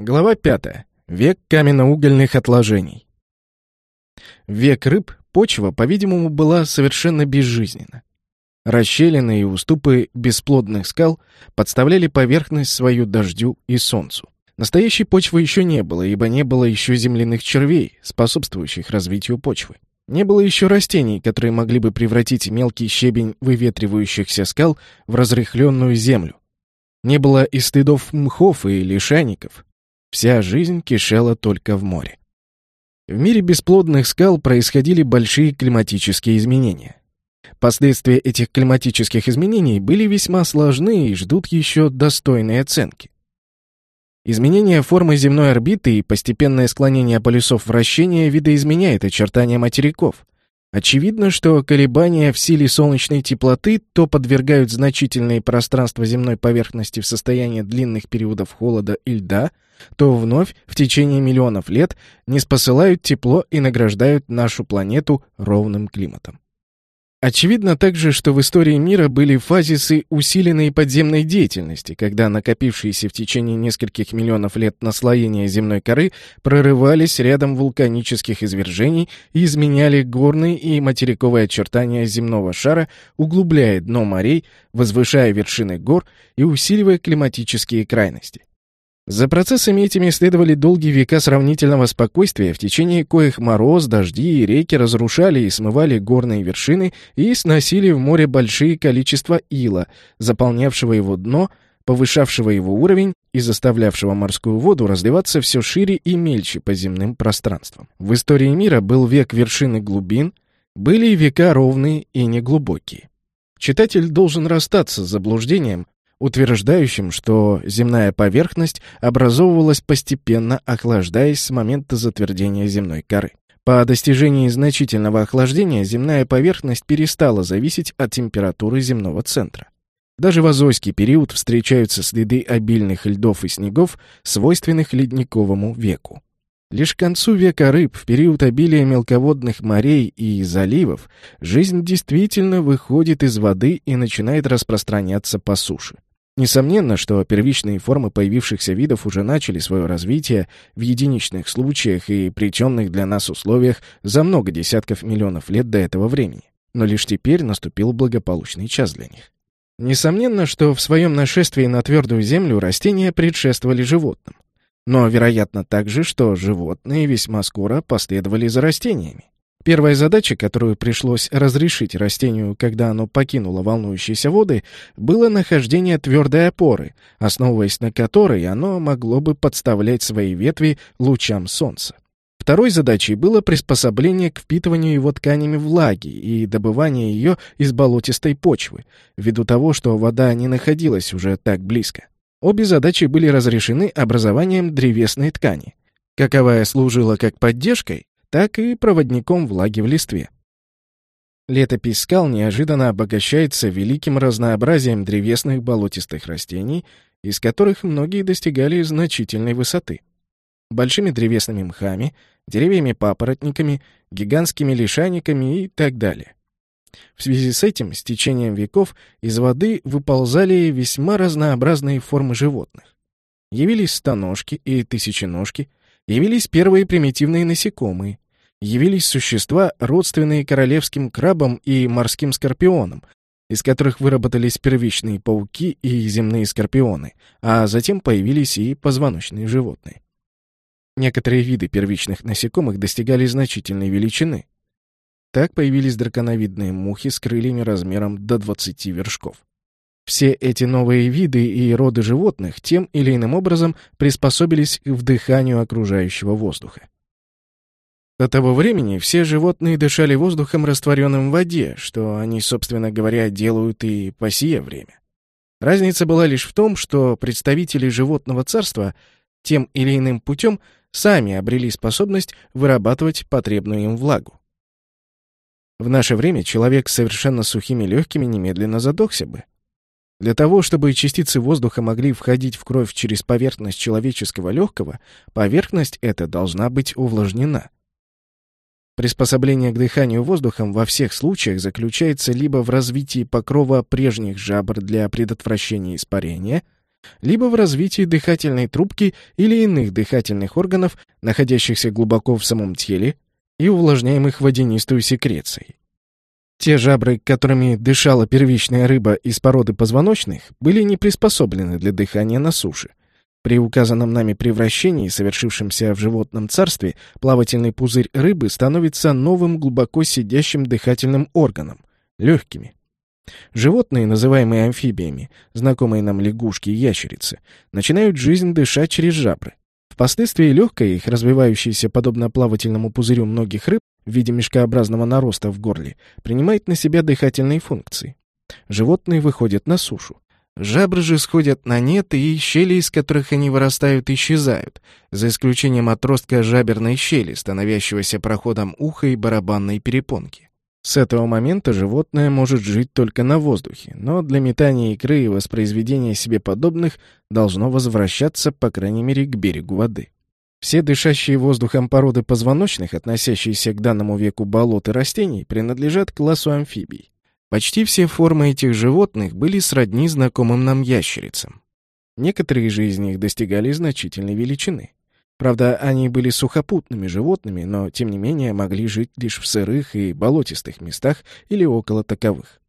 Глава 5. Век каменноугольных отложений. Век рыб почва, по-видимому, была совершенно безжизненна. Расщелины и уступы бесплодных скал подставляли поверхность свою дождю и солнцу. Настоящей почвы еще не было, ибо не было еще земляных червей, способствующих развитию почвы. Не было еще растений, которые могли бы превратить мелкий щебень выветривающихся скал в разрыхленную землю. Не было и стыдов мхов и лишайников, Вся жизнь кишела только в море. В мире бесплодных скал происходили большие климатические изменения. Последствия этих климатических изменений были весьма сложны и ждут еще достойной оценки. Изменение формы земной орбиты и постепенное склонение полюсов вращения видоизменяет очертания материков. Очевидно, что колебания в силе солнечной теплоты то подвергают значительные пространства земной поверхности в состояние длинных периодов холода и льда – то вновь в течение миллионов лет не спосылают тепло и награждают нашу планету ровным климатом. Очевидно также, что в истории мира были фазисы усиленной подземной деятельности, когда накопившиеся в течение нескольких миллионов лет наслоения земной коры прорывались рядом вулканических извержений и изменяли горные и материковые очертания земного шара, углубляя дно морей, возвышая вершины гор и усиливая климатические крайности. За процессами этими следовали долгие века сравнительного спокойствия, в течение коих мороз, дожди и реки разрушали и смывали горные вершины и сносили в море большие количества ила, заполнявшего его дно, повышавшего его уровень и заставлявшего морскую воду разливаться все шире и мельче по земным пространствам. В истории мира был век вершины глубин, были и века ровные и неглубокие. Читатель должен расстаться с заблуждением, утверждающим, что земная поверхность образовывалась постепенно, охлаждаясь с момента затвердения земной коры. По достижении значительного охлаждения земная поверхность перестала зависеть от температуры земного центра. Даже в Азойский период встречаются следы обильных льдов и снегов, свойственных ледниковому веку. Лишь к концу века рыб, в период обилия мелководных морей и заливов, жизнь действительно выходит из воды и начинает распространяться по суше. Несомненно, что первичные формы появившихся видов уже начали свое развитие в единичных случаях и при темных для нас условиях за много десятков миллионов лет до этого времени. Но лишь теперь наступил благополучный час для них. Несомненно, что в своем нашествии на твердую землю растения предшествовали животным. Но вероятно также, что животные весьма скоро последовали за растениями. Первая задача, которую пришлось разрешить растению, когда оно покинуло волнующиеся воды, было нахождение твердой опоры, основываясь на которой оно могло бы подставлять свои ветви лучам солнца. Второй задачей было приспособление к впитыванию его тканями влаги и добывание ее из болотистой почвы, ввиду того, что вода не находилась уже так близко. Обе задачи были разрешены образованием древесной ткани. Каковая служила как поддержкой, так и проводником влаги в листве. Летопись скал неожиданно обогащается великим разнообразием древесных болотистых растений, из которых многие достигали значительной высоты. Большими древесными мхами, деревьями-папоротниками, гигантскими лишайниками и так далее. В связи с этим, с течением веков, из воды выползали весьма разнообразные формы животных. Явились станожки и тысяченожки, явились первые примитивные насекомые, явились существа, родственные королевским крабам и морским скорпионам, из которых выработались первичные пауки и земные скорпионы, а затем появились и позвоночные животные. Некоторые виды первичных насекомых достигали значительной величины. Так появились драконовидные мухи с крыльями размером до 20 вершков. Все эти новые виды и роды животных тем или иным образом приспособились к вдыханию окружающего воздуха. До того времени все животные дышали воздухом, растворенным в воде, что они, собственно говоря, делают и по сие время. Разница была лишь в том, что представители животного царства тем или иным путем сами обрели способность вырабатывать потребную им влагу. В наше время человек с совершенно сухими легкими немедленно задохся бы. Для того, чтобы частицы воздуха могли входить в кровь через поверхность человеческого легкого, поверхность эта должна быть увлажнена. Приспособление к дыханию воздухом во всех случаях заключается либо в развитии покрова прежних жабр для предотвращения испарения, либо в развитии дыхательной трубки или иных дыхательных органов, находящихся глубоко в самом теле и увлажняемых водянистую секрецией. Те жабры, которыми дышала первичная рыба из породы позвоночных, были не приспособлены для дыхания на суше. При указанном нами превращении, совершившемся в животном царстве, плавательный пузырь рыбы становится новым глубоко сидящим дыхательным органом — легкими. Животные, называемые амфибиями, знакомые нам лягушки и ящерицы, начинают жизнь дышать через жабры. Впоследствии легкое их, развивающееся подобно плавательному пузырю многих рыб в виде мешкообразного нароста в горле, принимает на себя дыхательные функции. Животные выходят на сушу. Жабры же сходят на нет, и щели, из которых они вырастают, исчезают, за исключением отростка жаберной щели, становящегося проходом уха и барабанной перепонки. С этого момента животное может жить только на воздухе, но для метания икры и воспроизведения себе подобных должно возвращаться, по крайней мере, к берегу воды. Все дышащие воздухом породы позвоночных, относящиеся к данному веку болот и растений, принадлежат классу амфибий. Почти все формы этих животных были сродни знакомым нам ящерицам. Некоторые же из них достигали значительной величины. Правда, они были сухопутными животными, но, тем не менее, могли жить лишь в сырых и болотистых местах или около таковых.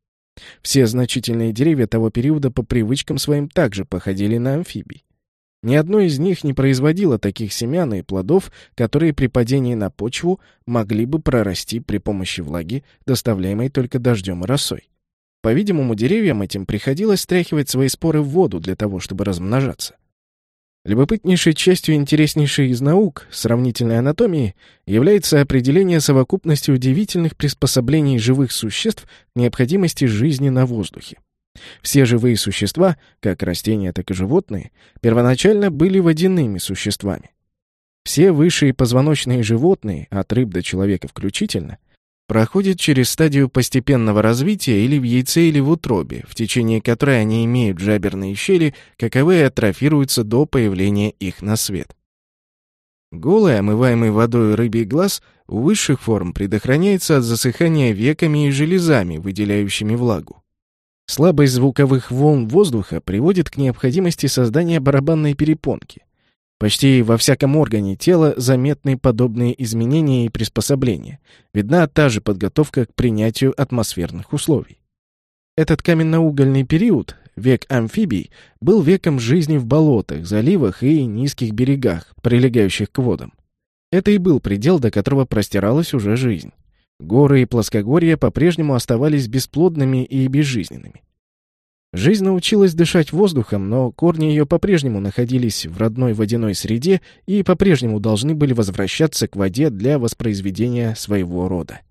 Все значительные деревья того периода по привычкам своим также походили на амфибий. Ни одно из них не производило таких семян и плодов, которые при падении на почву могли бы прорасти при помощи влаги, доставляемой только дождем и росой. По-видимому, деревьям этим приходилось стряхивать свои споры в воду для того, чтобы размножаться. Любопытнейшей частью интереснейшей из наук, сравнительной анатомии, является определение совокупности удивительных приспособлений живых существ к необходимости жизни на воздухе. Все живые существа, как растения, так и животные, первоначально были водяными существами. Все высшие позвоночные животные, от рыб до человека включительно, проходят через стадию постепенного развития или в яйце, или в утробе, в течение которой они имеют жаберные щели, каковые атрофируются до появления их на свет. Голый, омываемый водой рыбий глаз у высших форм предохраняется от засыхания веками и железами, выделяющими влагу. Слабость звуковых волн воздуха приводит к необходимости создания барабанной перепонки. Почти во всяком органе тела заметны подобные изменения и приспособления. Видна та же подготовка к принятию атмосферных условий. Этот каменноугольный период, век амфибий, был веком жизни в болотах, заливах и низких берегах, прилегающих к водам. Это и был предел, до которого простиралась уже жизнь. Горы и плоскогорья по-прежнему оставались бесплодными и безжизненными. Жизнь научилась дышать воздухом, но корни ее по-прежнему находились в родной водяной среде и по-прежнему должны были возвращаться к воде для воспроизведения своего рода.